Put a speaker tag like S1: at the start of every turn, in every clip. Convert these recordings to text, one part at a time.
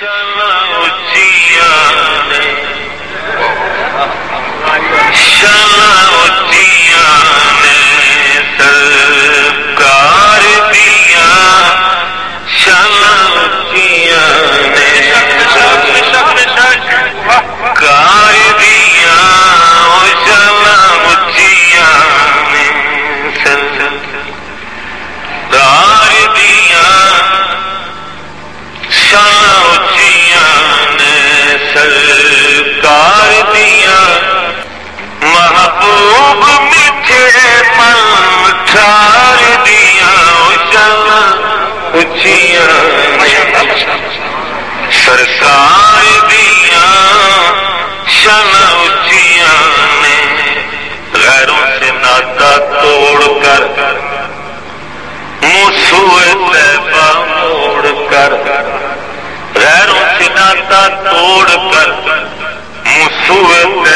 S1: چلا کر غیروں سے ناتا توڑ کر مسوت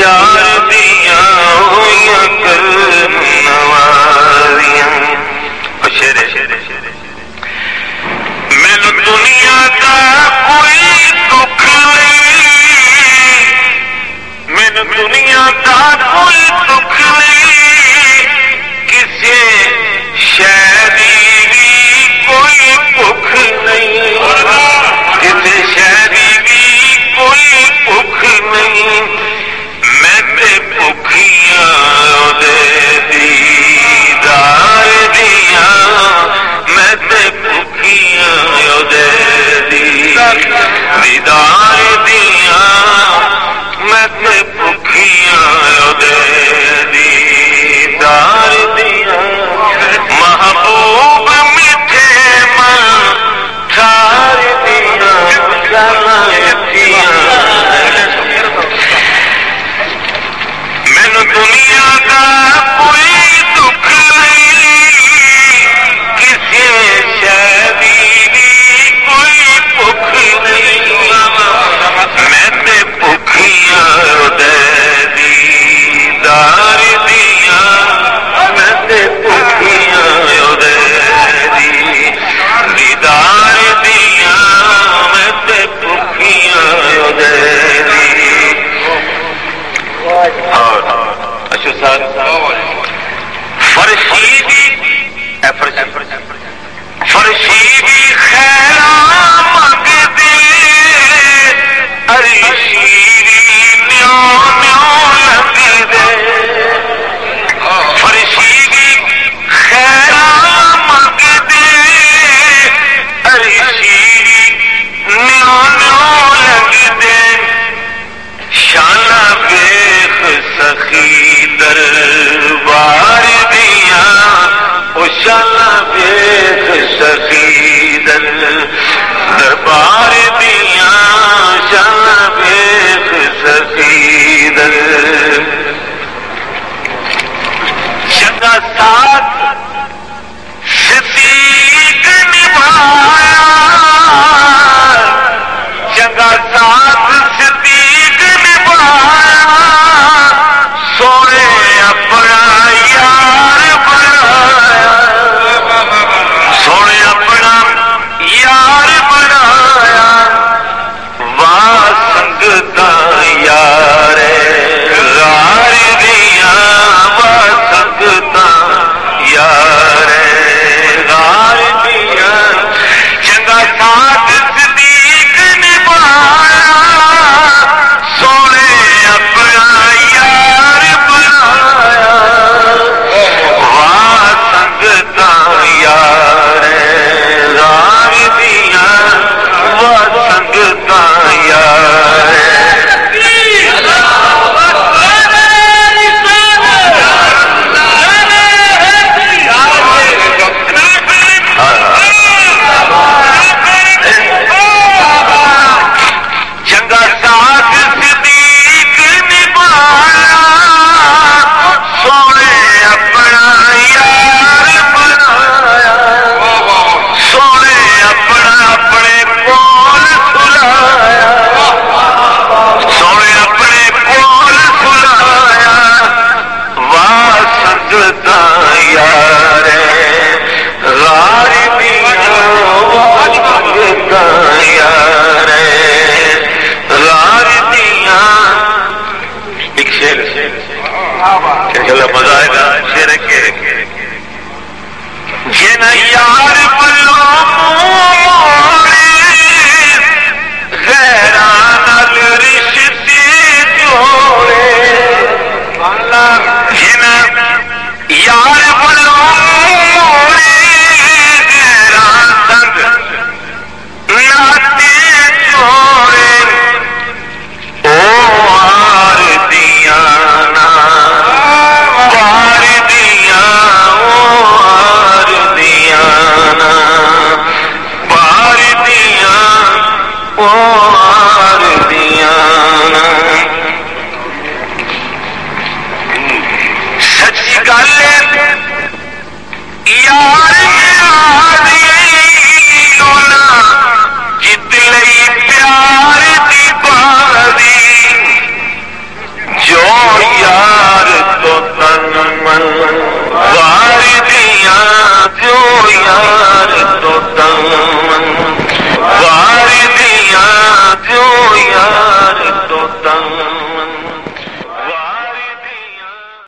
S1: یار پا ساتھ